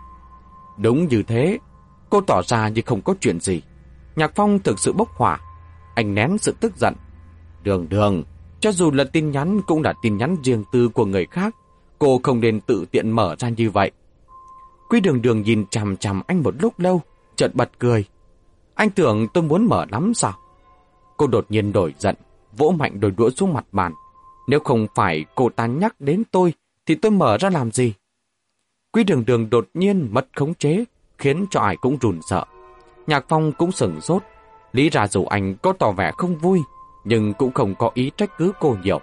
Đúng như thế, cô tỏ ra như không có chuyện gì. Nhạc Phong thực sự bốc hỏa, anh nén sự tức giận. Đường đường, cho dù là tin nhắn cũng là tin nhắn riêng tư của người khác, cô không nên tự tiện mở ra như vậy. Quy đường đường nhìn chằm chằm anh một lúc lâu, chợt bật cười. Anh tưởng tôi muốn mở lắm sao? Cô đột nhiên đổi giận, vỗ mạnh đôi đũa xuống mặt bàn. Nếu không phải cô ta nhắc đến tôi, thì tôi mở ra làm gì? Quý đường đường đột nhiên mất khống chế, khiến cho ai cũng rùn sợ. Nhạc Phong cũng sửng sốt. Lý ra dù anh có tỏ vẻ không vui, nhưng cũng không có ý trách cứ cô nhiều.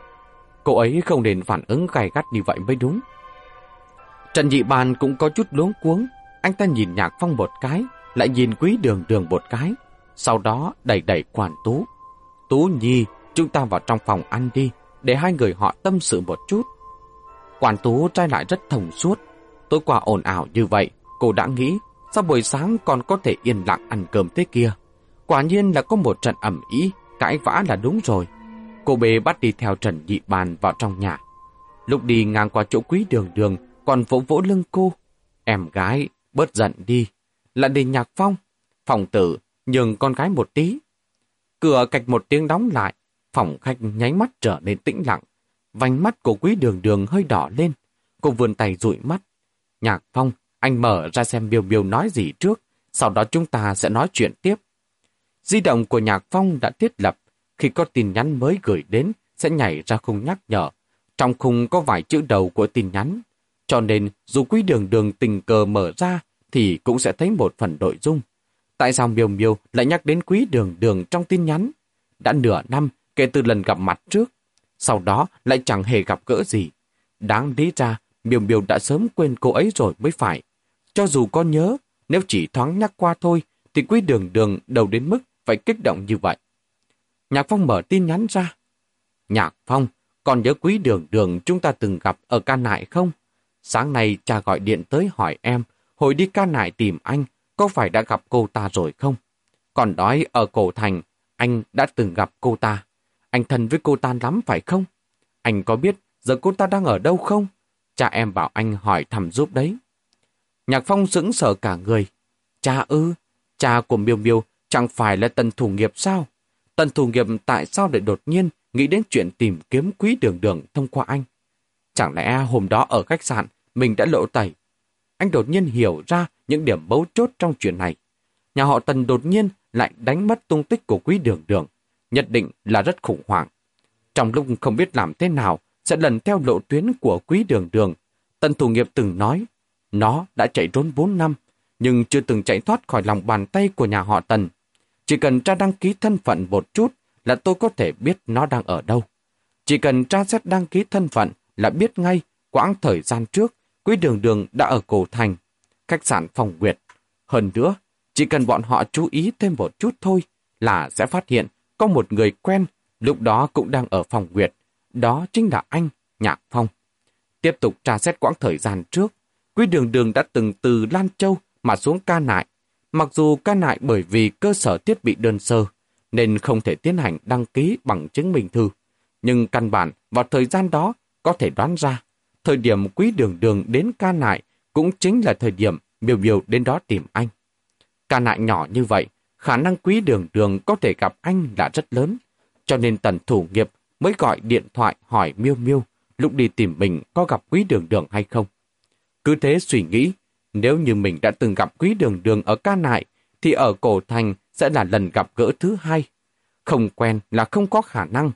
Cô ấy không nên phản ứng gay gắt như vậy mới đúng. Trần Dị Bàn cũng có chút luống cuống. Anh ta nhìn Nhạc Phong một cái, lại nhìn quý đường đường một cái. Sau đó đẩy đẩy quản tú. Tú Nhi, chúng ta vào trong phòng ăn đi, để hai người họ tâm sự một chút. Quản tú trai lại rất thông suốt. Tối qua ồn ảo như vậy, cô đã nghĩ sao buổi sáng còn có thể yên lặng ăn cơm thế kia. Quả nhiên là có một trận ẩm ý, cãi vã là đúng rồi. Cô bé bắt đi theo Trần Nhị Bàn vào trong nhà. Lúc đi ngang qua chỗ quý đường đường, còn vỗ vỗ lưng cô. Em gái, bớt giận đi. Là đi nhạc phong. Phòng tử, nhường con gái một tí. Cửa cạch một tiếng đóng lại. Phòng khách nháy mắt trở nên tĩnh lặng. Vành mắt của quý đường đường hơi đỏ lên. Cô vươn tay dụi mắt. Nhạc phong, anh mở ra xem Biêu Biêu nói gì trước. Sau đó chúng ta sẽ nói chuyện tiếp. Di động của Nhạc Phong đã thiết lập. Khi có tin nhắn mới gửi đến, sẽ nhảy ra khung nhắc nhở. Trong khung có vài chữ đầu của tin nhắn. Cho nên, dù quý đường đường tình cờ mở ra, thì cũng sẽ thấy một phần nội dung. Tại sao Miêu Miêu lại nhắc đến quý đường đường trong tin nhắn? Đã nửa năm kể từ lần gặp mặt trước, sau đó lại chẳng hề gặp gỡ gì. Đáng lý ra, Miêu Miêu đã sớm quên cô ấy rồi mới phải. Cho dù có nhớ, nếu chỉ thoáng nhắc qua thôi, thì quý đường đường đầu đến mức phải kích động như vậy. Nhạc Phong mở tin nhắn ra. Nhạc Phong, còn nhớ quý đường đường chúng ta từng gặp ở ca nại không? Sáng nay cha gọi điện tới hỏi em, hồi đi ca nại tìm anh, có phải đã gặp cô ta rồi không? Còn nói ở cổ thành, anh đã từng gặp cô ta. Anh thân với cô ta lắm phải không? Anh có biết giờ cô ta đang ở đâu không? Cha em bảo anh hỏi thăm giúp đấy. Nhạc Phong sững sờ cả người. Cha ư, cha của Miêu Miêu chẳng phải là tần thủ nghiệp sao? Tần thủ nghiệp tại sao lại đột nhiên nghĩ đến chuyện tìm kiếm quý đường đường thông qua anh? Chẳng lẽ hôm đó ở khách sạn mình đã lộ tẩy? Anh đột nhiên hiểu ra những điểm mấu chốt trong chuyện này. Nhà họ Tần đột nhiên lại đánh mất tung tích của quý đường đường, nhất định là rất khủng hoảng. Trong lúc không biết làm thế nào, sẽ lần theo lộ tuyến của quý đường đường. Tần thủ nghiệp từng nói, nó đã chạy trốn 4 năm, nhưng chưa từng chạy thoát khỏi lòng bàn tay của nhà họ Tần. Chỉ cần tra đăng ký thân phận một chút là tôi có thể biết nó đang ở đâu. Chỉ cần tra xét đăng ký thân phận là biết ngay quãng thời gian trước Quý đường đường đã ở cổ thành, khách sạn phòng Nguyệt. Hơn nữa, chỉ cần bọn họ chú ý thêm một chút thôi là sẽ phát hiện có một người quen lúc đó cũng đang ở phòng Nguyệt. Đó chính là anh, Nhạc Phong. Tiếp tục tra xét quãng thời gian trước, Quý đường đường đã từng từ Lan Châu mà xuống ca nại. Mặc dù ca nại bởi vì cơ sở thiết bị đơn sơ, nên không thể tiến hành đăng ký bằng chứng minh thư. Nhưng căn bản vào thời gian đó có thể đoán ra, thời điểm quý đường đường đến ca nại cũng chính là thời điểm miêu miêu đến đó tìm anh. Ca nại nhỏ như vậy, khả năng quý đường đường có thể gặp anh là rất lớn, cho nên tần thủ nghiệp mới gọi điện thoại hỏi miêu miêu lúc đi tìm mình có gặp quý đường đường hay không. Cứ thế suy nghĩ, nếu như mình đã từng gặp quý đường đường ở ca nại, thì ở cổ thành sẽ là lần gặp gỡ thứ hai. Không quen là không có khả năng.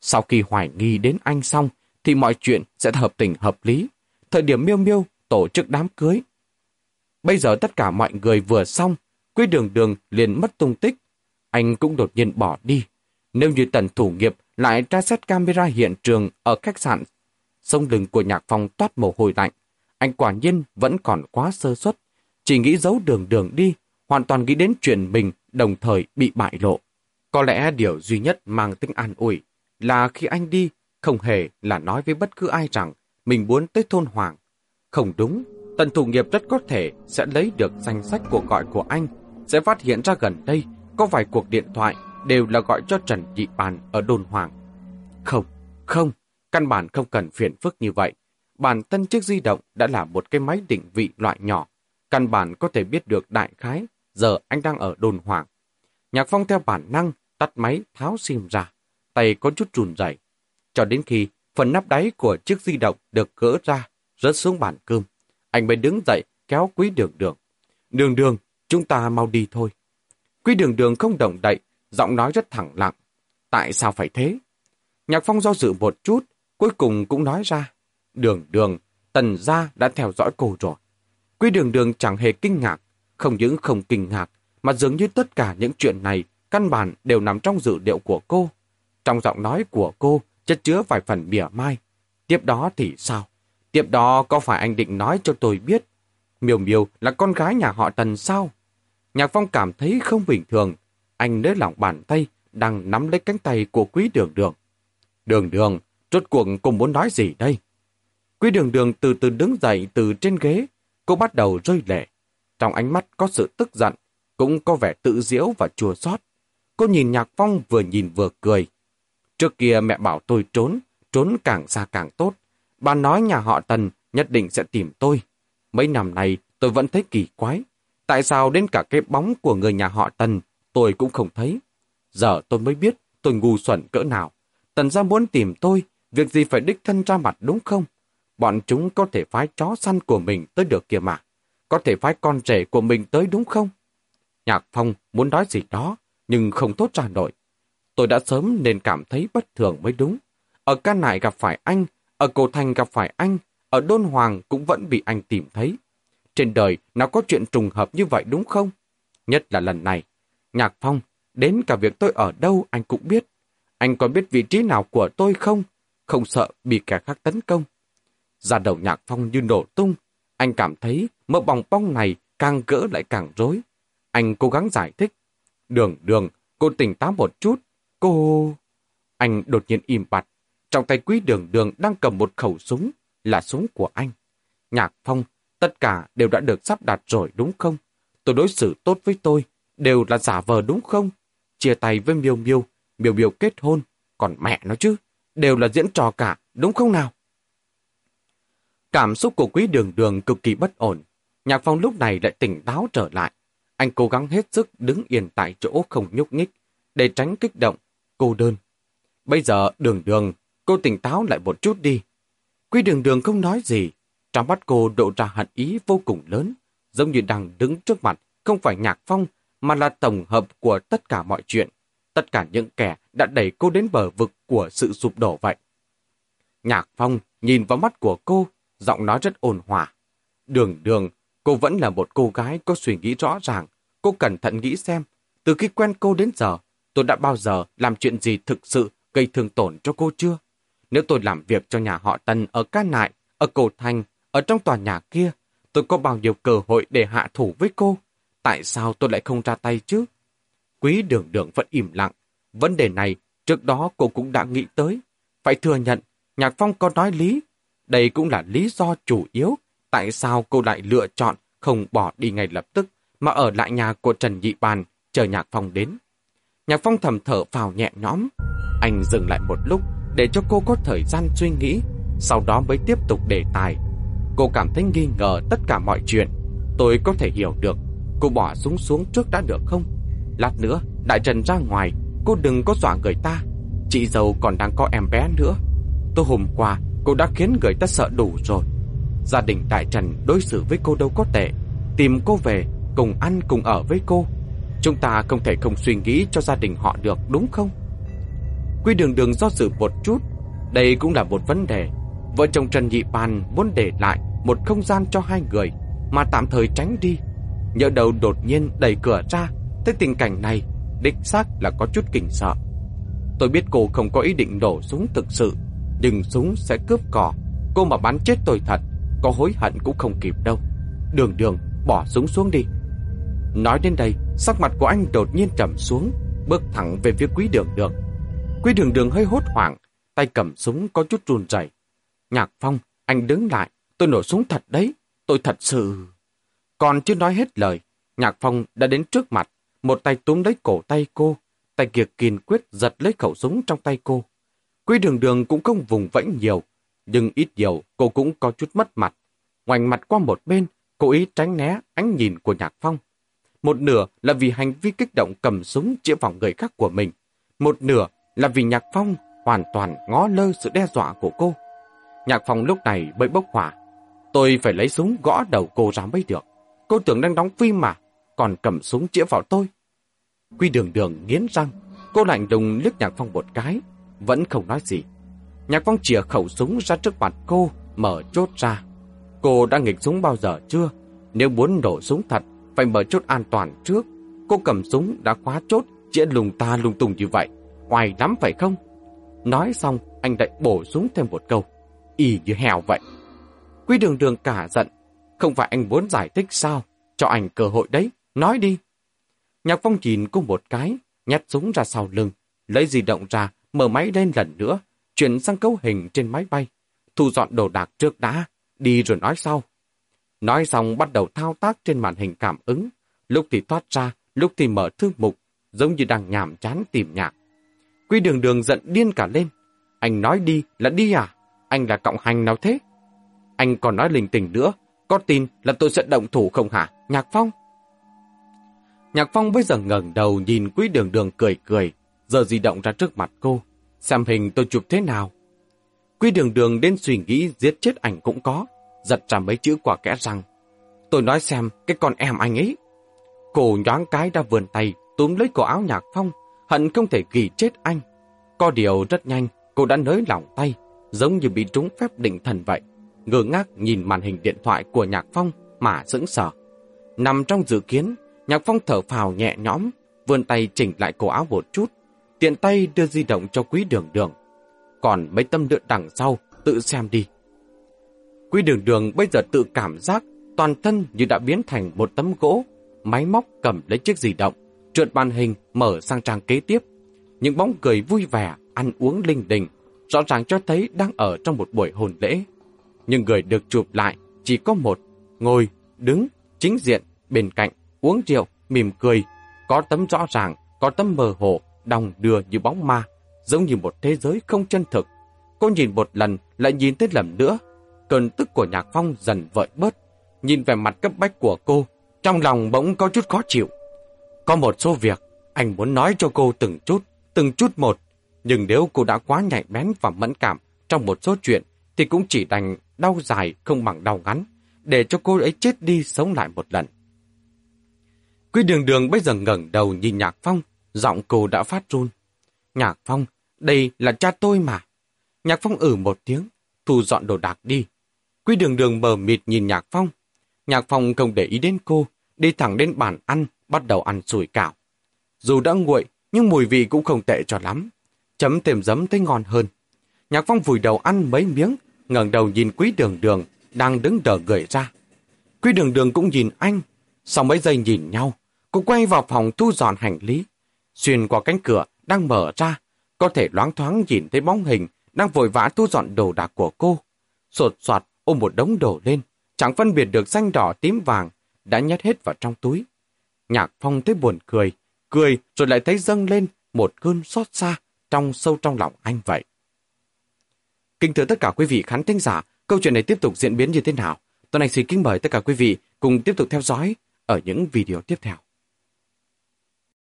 Sau khi hoài nghi đến anh xong, thì mọi chuyện sẽ hợp tình hợp lý. Thời điểm miêu miêu tổ chức đám cưới. Bây giờ tất cả mọi người vừa xong, quý đường đường liền mất tung tích. Anh cũng đột nhiên bỏ đi. Nếu như tần thủ nghiệp lại tra xét camera hiện trường ở khách sạn, sông lưng của nhạc phong toát mồ hôi lạnh. Anh quả nhiên vẫn còn quá sơ suất, chỉ nghĩ giấu đường đường đi, hoàn toàn nghĩ đến chuyện mình đồng thời bị bại lộ. Có lẽ điều duy nhất mang tính an ủi là khi anh đi, không hề là nói với bất cứ ai rằng mình muốn tới thôn Hoàng. Không đúng, tần thủ nghiệp rất có thể sẽ lấy được danh sách cuộc gọi của anh, sẽ phát hiện ra gần đây có vài cuộc điện thoại đều là gọi cho Trần Nhị Bàn ở đồn Hoàng. Không, không, căn bản không cần phiền phức như vậy. Bản thân chiếc di động đã là một cái máy định vị loại nhỏ. Căn bản có thể biết được đại khái, giờ anh đang ở đồn Hoàng. Nhạc Phong theo bản năng, tắt máy, tháo sim ra. Tay có chút trùn rẩy Cho đến khi phần nắp đáy của chiếc di động được gỡ ra, rớt xuống bàn cơm. Anh mới đứng dậy, kéo quý đường đường. Đường đường, chúng ta mau đi thôi. Quý đường đường không động đậy, giọng nói rất thẳng lặng. Tại sao phải thế? Nhạc Phong do dự một chút, cuối cùng cũng nói ra. Đường đường, tần gia đã theo dõi cô rồi. quy đường đường chẳng hề kinh ngạc, không những không kinh ngạc, mà dường như tất cả những chuyện này căn bản đều nằm trong dự liệu của cô. Trong giọng nói của cô chất chứa vài phần mỉa mai. Tiếp đó thì sao? Tiếp đó có phải anh định nói cho tôi biết Miêu Miêu là con gái nhà họ Tần sao? Nhạc Phong cảm thấy không bình thường. Anh nới lỏng bàn tay, đang nắm lấy cánh tay của quý đường đường. Đường đường, rốt cuộc cô muốn nói gì đây? Quý đường đường từ từ đứng dậy từ trên ghế. Cô bắt đầu rơi lệ. Trong ánh mắt có sự tức giận, cũng có vẻ tự diễu và chua xót. Cô nhìn Nhạc Phong vừa nhìn vừa cười. Trước kia mẹ bảo tôi trốn, trốn càng xa càng tốt. Bà nói nhà họ Tần nhất định sẽ tìm tôi. Mấy năm nay tôi vẫn thấy kỳ quái. Tại sao đến cả cái bóng của người nhà họ Tần tôi cũng không thấy? Giờ tôi mới biết tôi ngu xuẩn cỡ nào. Tần ra muốn tìm tôi, việc gì phải đích thân ra mặt đúng không? Bọn chúng có thể phái chó săn của mình tới được kìa mà. Có thể phái con rể của mình tới đúng không? Nhạc Phong muốn nói gì đó, nhưng không tốt ra nổi. Tôi đã sớm nên cảm thấy bất thường mới đúng. Ở ca nại gặp phải anh, ở cổ thành gặp phải anh, ở đôn hoàng cũng vẫn bị anh tìm thấy. Trên đời nào có chuyện trùng hợp như vậy đúng không? Nhất là lần này. Nhạc Phong, đến cả việc tôi ở đâu anh cũng biết. Anh còn biết vị trí nào của tôi không? Không sợ bị kẻ khác tấn công. Ra đầu Nhạc Phong như nổ tung. Anh cảm thấy mỡ bòng bong này càng gỡ lại càng rối. Anh cố gắng giải thích. Đường đường, cô tỉnh táo một chút. Cô... Anh đột nhiên im bặt. Trong tay quý đường đường đang cầm một khẩu súng, là súng của anh. Nhạc Phong, tất cả đều đã được sắp đặt rồi đúng không? Tôi đối xử tốt với tôi, đều là giả vờ đúng không? Chia tay với Miêu Miêu, Miêu Miêu kết hôn, còn mẹ nó chứ, đều là diễn trò cả, đúng không nào? Cảm xúc của quý đường đường cực kỳ bất ổn. Nhạc Phong lúc này lại tỉnh táo trở lại. Anh cố gắng hết sức đứng yên tại chỗ không nhúc nhích, để tránh kích động, cô đơn. Bây giờ đường đường, cô tỉnh táo lại một chút đi. Quý đường đường không nói gì, trong mắt cô độ ra hận ý vô cùng lớn, giống như đang đứng trước mặt không phải nhạc phong, mà là tổng hợp của tất cả mọi chuyện, tất cả những kẻ đã đẩy cô đến bờ vực của sự sụp đổ vậy. Nhạc phong nhìn vào mắt của cô, giọng nói rất ồn hòa. Đường đường, cô vẫn là một cô gái có suy nghĩ rõ ràng, cô cẩn thận nghĩ xem, từ khi quen cô đến giờ, tôi đã bao giờ làm chuyện gì thực sự gây thương tổn cho cô chưa? Nếu tôi làm việc cho nhà họ Tần ở Ca Nại, ở Cổ Thành, ở trong tòa nhà kia, tôi có bao nhiêu cơ hội để hạ thủ với cô? Tại sao tôi lại không ra tay chứ? Quý đường đường vẫn im lặng. Vấn đề này, trước đó cô cũng đã nghĩ tới. Phải thừa nhận, Nhạc Phong có nói lý. Đây cũng là lý do chủ yếu tại sao cô lại lựa chọn không bỏ đi ngay lập tức mà ở lại nhà của Trần Nhị Bàn chờ Nhạc Phong đến. Nhạc Phong thầm thở vào nhẹ nhõm. Anh dừng lại một lúc, để cho cô có thời gian suy nghĩ, sau đó mới tiếp tục đề tài. Cô cảm thấy nghi ngờ tất cả mọi chuyện. Tôi có thể hiểu được. Cô bỏ súng xuống trước đã được không? Lát nữa, Đại Trần ra ngoài, cô đừng có dọa người ta. Chị giàu còn đang có em bé nữa. Tôi hôm qua, cô đã khiến người ta sợ đủ rồi. Gia đình Đại Trần đối xử với cô đâu có tệ. Tìm cô về, cùng ăn cùng ở với cô. Chúng ta không thể không suy nghĩ cho gia đình họ được đúng không? Quy đường đường do dự một chút. Đây cũng là một vấn đề. Vợ chồng Trần Nhị Bàn muốn để lại một không gian cho hai người mà tạm thời tránh đi. Nhỡ đầu đột nhiên đẩy cửa ra, thấy tình cảnh này, đích xác là có chút kinh sợ. Tôi biết cô không có ý định đổ súng thực sự, nhưng súng sẽ cướp cỏ. Cô mà bắn chết tôi thật, có hối hận cũng không kịp đâu. Đường đường, bỏ súng xuống đi. Nói đến đây, sắc mặt của anh đột nhiên trầm xuống, bước thẳng về phía quý đường đường. Quý đường đường hơi hốt hoảng, tay cầm súng có chút run rẩy. Nhạc Phong, anh đứng lại, tôi nổ súng thật đấy, tôi thật sự... Còn chưa nói hết lời, Nhạc Phong đã đến trước mặt, một tay túm lấy cổ tay cô, tay kia kiên quyết giật lấy khẩu súng trong tay cô. Quý đường đường cũng không vùng vẫy nhiều, nhưng ít nhiều cô cũng có chút mất mặt. Ngoảnh mặt qua một bên, cố ý tránh né ánh nhìn của Nhạc Phong. Một nửa là vì hành vi kích động cầm súng chĩa vào người khác của mình. Một nửa là vì Nhạc Phong hoàn toàn ngó lơ sự đe dọa của cô. Nhạc Phong lúc này bơi bốc hỏa. Tôi phải lấy súng gõ đầu cô ra mới được. Cô tưởng đang đóng phim mà, còn cầm súng chĩa vào tôi. Quy đường đường nghiến răng, cô lạnh đùng liếc Nhạc Phong một cái, vẫn không nói gì. Nhạc Phong chìa khẩu súng ra trước mặt cô, mở chốt ra. Cô đã nghịch súng bao giờ chưa? Nếu muốn nổ súng thật, phải mở chốt an toàn trước. Cô cầm súng đã khóa chốt, chĩa lùng ta lung tung như vậy. Hoài lắm phải không? Nói xong, anh lại bổ súng thêm một câu. Y như hèo vậy. Quy đường đường cả giận. Không phải anh muốn giải thích sao? Cho anh cơ hội đấy. Nói đi. Nhạc phong nhìn cô một cái, nhặt súng ra sau lưng, lấy di động ra, mở máy lên lần nữa, chuyển sang cấu hình trên máy bay. Thu dọn đồ đạc trước đã, đi rồi nói sau. Nói xong bắt đầu thao tác trên màn hình cảm ứng, lúc thì thoát ra, lúc thì mở thư mục, giống như đang nhàm chán tìm nhạc. Quy đường đường giận điên cả lên. Anh nói đi là đi à? Anh là cộng hành nào thế? Anh còn nói linh tình nữa, có tin là tôi sẽ động thủ không hả? Nhạc Phong? Nhạc Phong bây giờ ngẩng đầu nhìn quý đường đường cười cười, giờ di động ra trước mặt cô. Xem hình tôi chụp thế nào? Quý đường đường đến suy nghĩ giết chết ảnh cũng có, giật ra mấy chữ quả kẽ răng. Tôi nói xem cái con em anh ấy. Cô nhoáng cái đã vườn tay, túm lấy cổ áo Nhạc Phong, hận không thể ghi chết anh. Có điều rất nhanh, cô đã nới lỏng tay, giống như bị trúng phép định thần vậy. Ngơ ngác nhìn màn hình điện thoại của Nhạc Phong mà sững sờ. Nằm trong dự kiến, Nhạc Phong thở phào nhẹ nhõm, vươn tay chỉnh lại cổ áo một chút, tiện tay đưa di động cho quý đường đường. Còn mấy tâm lượn đằng sau, tự xem đi. Quý đường đường bây giờ tự cảm giác toàn thân như đã biến thành một tấm gỗ, máy móc cầm lấy chiếc di động, trượt màn hình mở sang trang kế tiếp. Những bóng cười vui vẻ, ăn uống linh đình, rõ ràng cho thấy đang ở trong một buổi hồn lễ. Nhưng người được chụp lại chỉ có một, ngồi, đứng, chính diện, bên cạnh, uống rượu, mỉm cười. Có tấm rõ ràng, có tấm mờ hồ, đong đưa như bóng ma, giống như một thế giới không chân thực. Cô nhìn một lần, lại nhìn tới lần nữa. Cơn tức của Nhạc Phong dần vợi bớt. Nhìn về mặt cấp bách của cô, trong lòng bỗng có chút khó chịu. Có một số việc, anh muốn nói cho cô từng chút, từng chút một. Nhưng nếu cô đã quá nhạy bén và mẫn cảm trong một số chuyện, thì cũng chỉ đành đau dài không bằng đau ngắn, để cho cô ấy chết đi sống lại một lần. Quý đường đường bây giờ ngẩng đầu nhìn Nhạc Phong, giọng cô đã phát run. Nhạc Phong, đây là cha tôi mà. Nhạc Phong ử một tiếng, thu dọn đồ đạc đi. Quý đường đường mờ mịt nhìn Nhạc Phong. Nhạc Phong không để ý đến cô, đi thẳng đến bàn ăn, bắt đầu ăn sủi cảo. Dù đã nguội, nhưng mùi vị cũng không tệ cho lắm. Chấm thêm giấm thấy ngon hơn. Nhạc Phong vùi đầu ăn mấy miếng, ngẩng đầu nhìn quý đường đường, đang đứng đờ người ra. Quý đường đường cũng nhìn anh, sau mấy giây nhìn nhau, cô quay vào phòng thu dọn hành lý. Xuyên qua cánh cửa đang mở ra, có thể loáng thoáng nhìn thấy bóng hình đang vội vã thu dọn đồ đạc của cô. Sột soạt ôm một đống đồ lên, chẳng phân biệt được xanh đỏ tím vàng, đã nhét hết vào trong túi. Nhạc Phong thấy buồn cười, cười rồi lại thấy dâng lên một cơn xót xa trong sâu trong lòng anh vậy. Kính thưa tất cả quý vị khán thính giả, câu chuyện này tiếp tục diễn biến như thế nào? Tuần Anh xin kính mời tất cả quý vị cùng tiếp tục theo dõi ở những video tiếp theo.